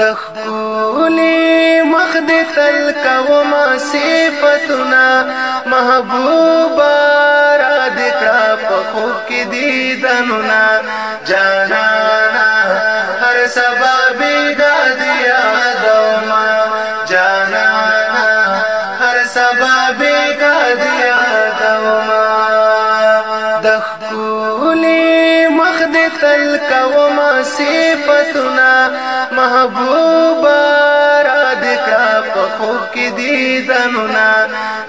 تخبولی مخد تل کوما صفتنا محبوبا را دکڑا پخو کی دیدننا جانانا هر سبا بیگا دیا دوما جانانا هر سبا بیگا دیا دوما دخبولی ذکر تل کوم صفتنا محبوبا را دکا په خوب کې دیدنونا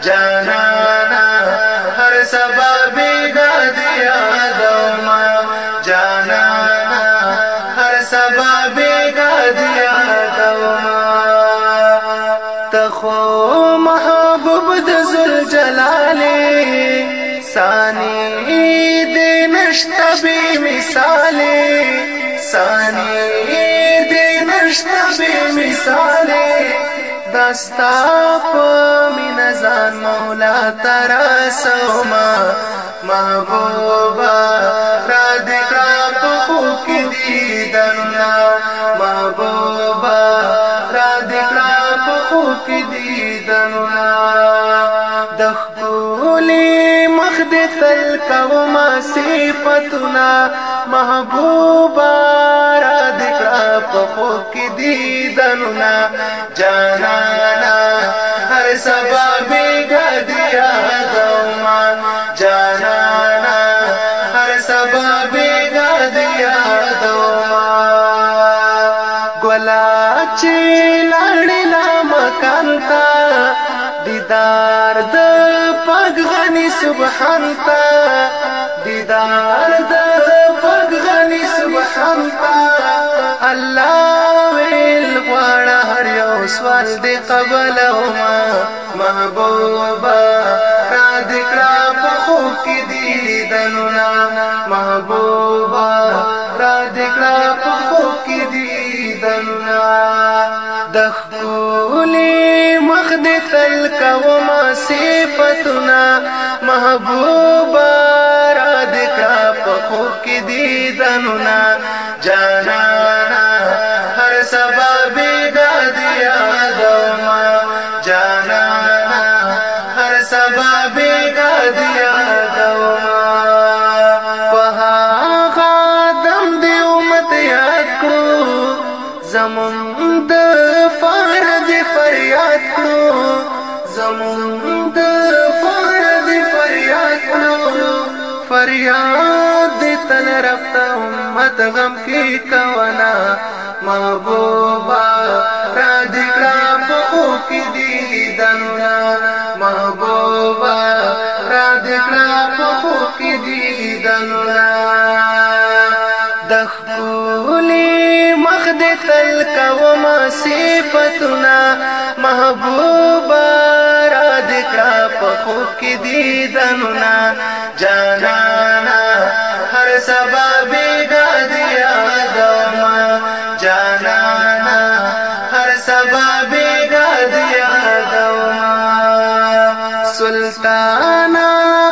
جانانا هر سبا بیګا دی یادوما جانانا هر سبا بیګا دی یادوما تخو محبوب د زل جلاله ثانی نشتا بی مثالی ثانی دی نشتا بی مثالی دستا پا می نزان مولا ترسو ما محبوبا را دکرا پا خوب کی دیدننا محبوبا را تل تاو ما صفتنا محبوبا را دکڑا پا خوک دیدنونا جانانا هر سبا بیگا دیا دو ما جانانا هر سبا بیگا دیا دو ما گولا چی لڑلا مکانتا دیدار د پاک غنی سبحان تا قصدي قبلهما محبوبا را دکړه په خوب کې دی دلونا محبوبا را دکړه په خوب کې دی دلونا د خولي مخ دې تل کوما صفاتنا محبوبا را دکړه په خوب کې دی دلونا جانا فریاد دی تن رب تا امت غم کی کوانا محبوبا را دکڑا پخو کی دی دنونا محبوبا را دکڑا پخو کی دی دنونا دخبولی مخد تل کوما صفتنا محبوبا په خو کې دیدنونه جانانا هر سبا بیګا دی یادم جانانا هر سبا بیګا دی یادم سلطانا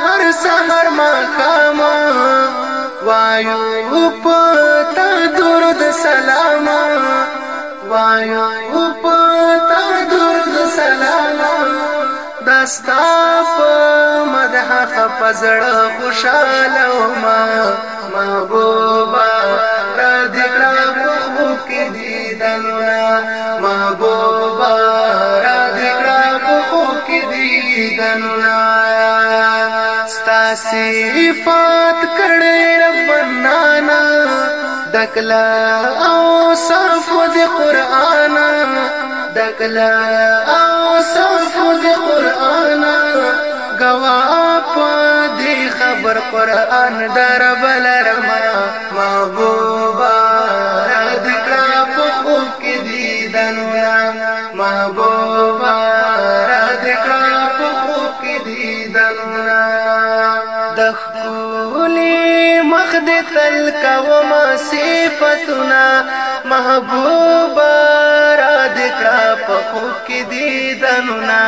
هر سحر مقام وایو په تا درود سلام وایو ستا په مدح خپزړ خوشاله ما محبوبا را دې کړه په خوب کې دیدنونه محبوبا را دې کړه په خوب کې دیدنونه ستا صفات کړې ربنا نا دکلا او صرف دې قرانا دکلا او صف د قران غوا په دې خبر قران در بل رما محبوبا رد کړه په خوب کې دیدن محبوبا رد کړه په خوب کې دیدن د خولي مخ دې تل کوم صفاتنا محبوب کې دیدنونه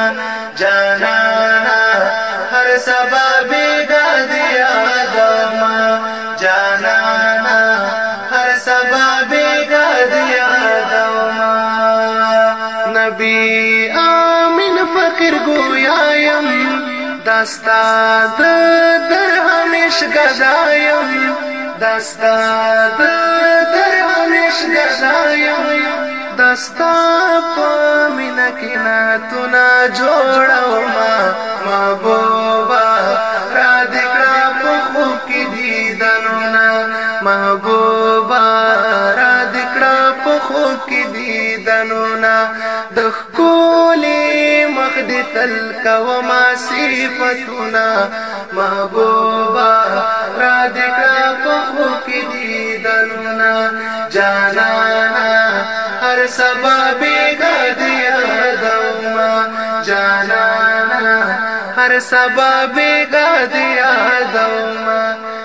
جانانا هر سبا بیګا دی آدم جانانا هر سبا بیګا دی آدم نبی امین فقیر گویا يم داستا د در همیش گدایم داستا د در همیش گدایم دستا په مینا کې ناتونه جوړو ما محبوبا را دې کړه په خوب کې دیدنونه محبوبا را دې کړه په خوب کې دیدنونه د ښکلې مخ دې تل کوما صفتونه محبوبا را دې کړه सभेगा هر हर सभ दोमा